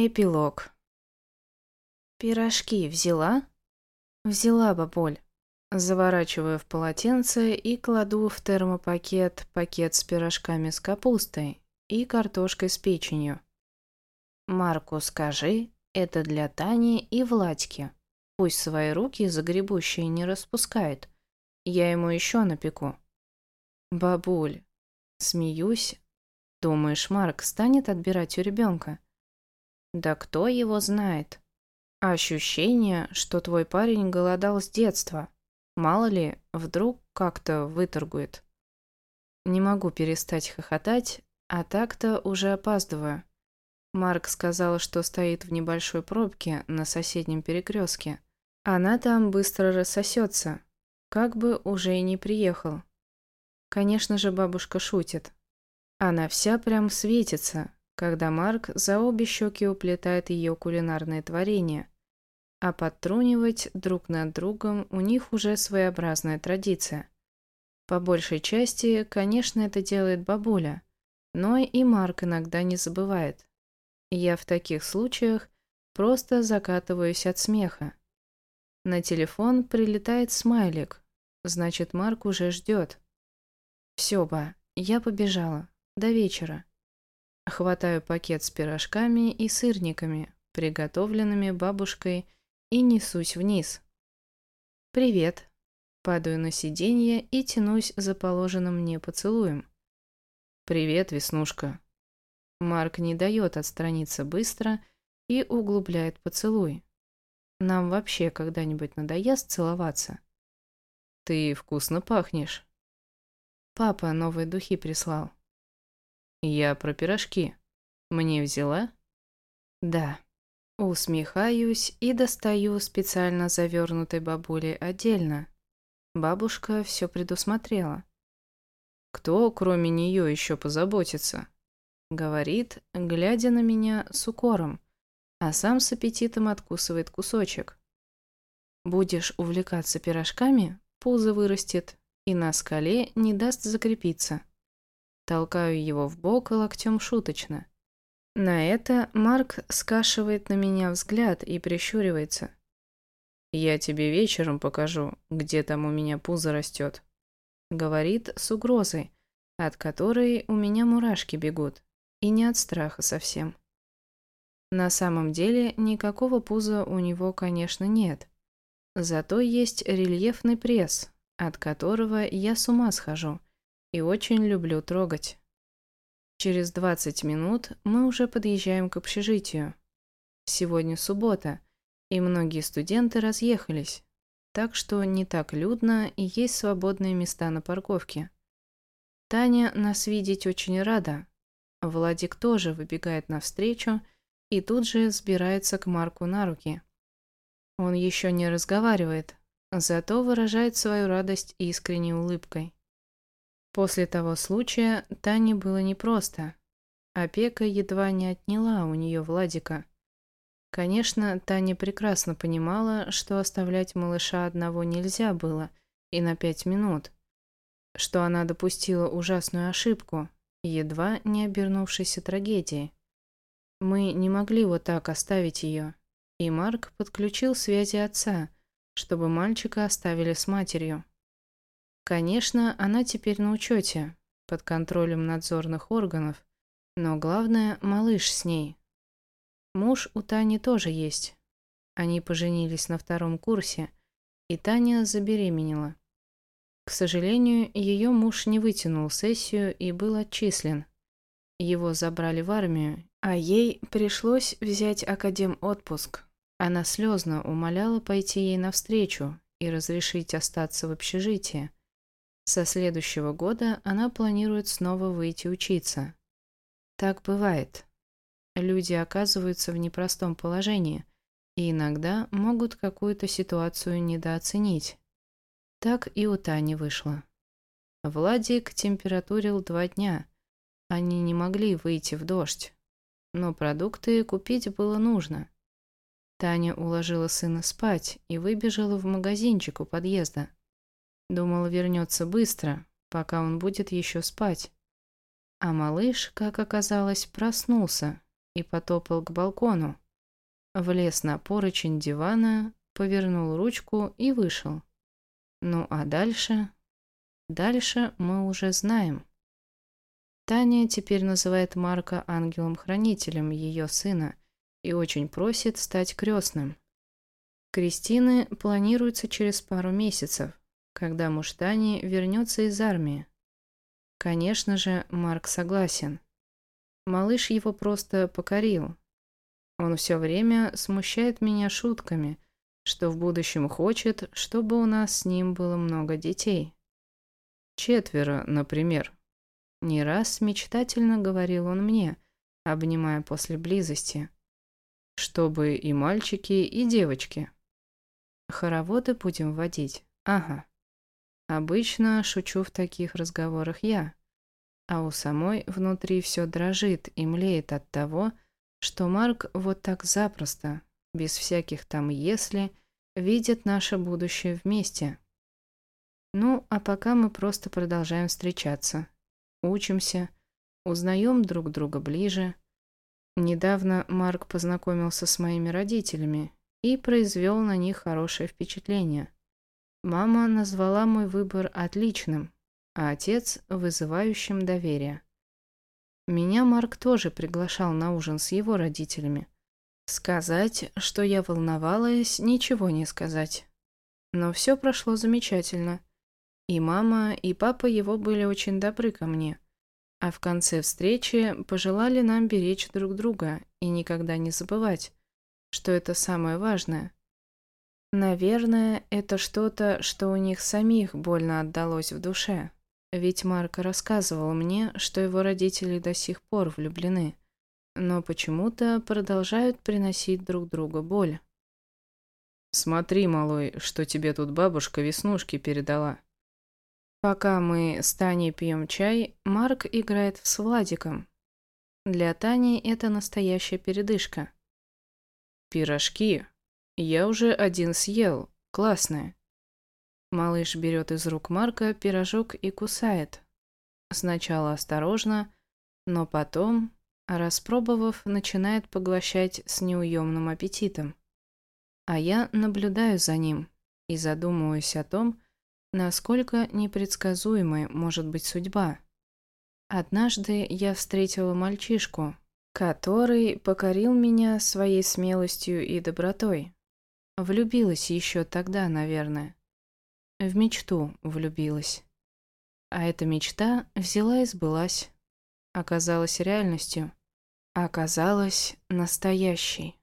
Эпилог. «Пирожки взяла?» «Взяла, бабуль». Заворачиваю в полотенце и кладу в термопакет пакет с пирожками с капустой и картошкой с печенью. «Марку скажи, это для Тани и Владьки. Пусть свои руки загребущие не распускает. Я ему еще напеку». «Бабуль». Смеюсь. «Думаешь, Марк станет отбирать у ребенка?» Да кто его знает? Ощущение, что твой парень голодал с детства. Мало ли, вдруг как-то выторгует. Не могу перестать хохотать, а так-то уже опаздываю. Марк сказал, что стоит в небольшой пробке на соседнем перекрестке. Она там быстро рассосется, как бы уже и не приехал. Конечно же, бабушка шутит. Она вся прям светится, когда Марк за обе щеки уплетает ее кулинарное творение, а подтрунивать друг над другом у них уже своеобразная традиция. По большей части, конечно, это делает бабуля, но и Марк иногда не забывает. Я в таких случаях просто закатываюсь от смеха. На телефон прилетает смайлик, значит, Марк уже ждет. Все, ба, я побежала. До вечера. Хватаю пакет с пирожками и сырниками, приготовленными бабушкой, и несусь вниз. «Привет». Падаю на сиденье и тянусь за положенным мне поцелуем. «Привет, Веснушка». Марк не дает отстраниться быстро и углубляет поцелуй. Нам вообще когда-нибудь надоест целоваться? Ты вкусно пахнешь. Папа новые духи прислал. Я про пирожки. Мне взяла? Да. Усмехаюсь и достаю специально завернутой бабуле отдельно. Бабушка все предусмотрела. Кто, кроме нее, еще позаботится? Говорит, глядя на меня с укором, а сам с аппетитом откусывает кусочек. Будешь увлекаться пирожками, пузо вырастет и на скале не даст закрепиться. Толкаю его в бок локтем шуточно. На это Марк скашивает на меня взгляд и прищуривается. «Я тебе вечером покажу, где там у меня пузо растет», — говорит с угрозой, от которой у меня мурашки бегут, и не от страха совсем. На самом деле никакого пуза у него, конечно, нет. Зато есть рельефный пресс, от которого я с ума схожу, и очень люблю трогать. Через 20 минут мы уже подъезжаем к общежитию. Сегодня суббота, и многие студенты разъехались, так что не так людно и есть свободные места на парковке. Таня нас видеть очень рада. Владик тоже выбегает навстречу и тут же сбирается к Марку на руки. Он еще не разговаривает, зато выражает свою радость искренней улыбкой. После того случая Тане было непросто. Опека едва не отняла у нее Владика. Конечно, Таня прекрасно понимала, что оставлять малыша одного нельзя было и на пять минут, что она допустила ужасную ошибку, едва не обернувшейся трагедией. Мы не могли вот так оставить ее, и Марк подключил связи отца, чтобы мальчика оставили с матерью. Конечно, она теперь на учете, под контролем надзорных органов, но главное, малыш с ней. Муж у Тани тоже есть. Они поженились на втором курсе, и Таня забеременела. К сожалению, ее муж не вытянул сессию и был отчислен. Его забрали в армию, а ей пришлось взять академ отпуск. Она слезно умоляла пойти ей навстречу и разрешить остаться в общежитии. Со следующего года она планирует снова выйти учиться. Так бывает. Люди оказываются в непростом положении и иногда могут какую-то ситуацию недооценить. Так и у Тани вышло. Владик температурил два дня. Они не могли выйти в дождь. Но продукты купить было нужно. Таня уложила сына спать и выбежала в магазинчик у подъезда. Думала, вернется быстро, пока он будет еще спать. А малыш, как оказалось, проснулся и потопал к балкону. Влез на поручень дивана, повернул ручку и вышел. Ну а дальше... Дальше мы уже знаем. Таня теперь называет Марка ангелом-хранителем ее сына и очень просит стать крестным. Кристины планируется через пару месяцев, когда муж Тани вернется из армии. Конечно же, Марк согласен. Малыш его просто покорил. Он все время смущает меня шутками, что в будущем хочет, чтобы у нас с ним было много детей. Четверо, например. Не раз мечтательно говорил он мне, обнимая после близости. Чтобы и мальчики, и девочки. Хороводы будем водить. Ага. Обычно шучу в таких разговорах я. А у самой внутри все дрожит и млеет от того, что Марк вот так запросто, без всяких там «если», видит наше будущее вместе. Ну, а пока мы просто продолжаем встречаться. Учимся, узнаем друг друга ближе. Недавно Марк познакомился с моими родителями и произвел на них хорошее впечатление. Мама назвала мой выбор отличным, а отец – вызывающим доверие. Меня Марк тоже приглашал на ужин с его родителями. Сказать, что я волновалась, ничего не сказать. Но все прошло замечательно. И мама, и папа его были очень добры ко мне. А в конце встречи пожелали нам беречь друг друга и никогда не забывать, что это самое важное. Наверное, это что-то, что у них самих больно отдалось в душе. Ведь Марк рассказывал мне, что его родители до сих пор влюблены, но почему-то продолжают приносить друг другу боль. «Смотри, малой, что тебе тут бабушка веснушки передала», Пока мы с Таней пьем чай, Марк играет с Владиком. Для Тани это настоящая передышка. «Пирожки. Я уже один съел. Классные». Малыш берет из рук Марка пирожок и кусает. Сначала осторожно, но потом, распробовав, начинает поглощать с неуемным аппетитом. А я наблюдаю за ним и задумываюсь о том, Насколько непредсказуемой может быть судьба? Однажды я встретила мальчишку, который покорил меня своей смелостью и добротой. Влюбилась еще тогда, наверное. В мечту влюбилась. А эта мечта взяла и сбылась. Оказалась реальностью. Оказалась настоящей.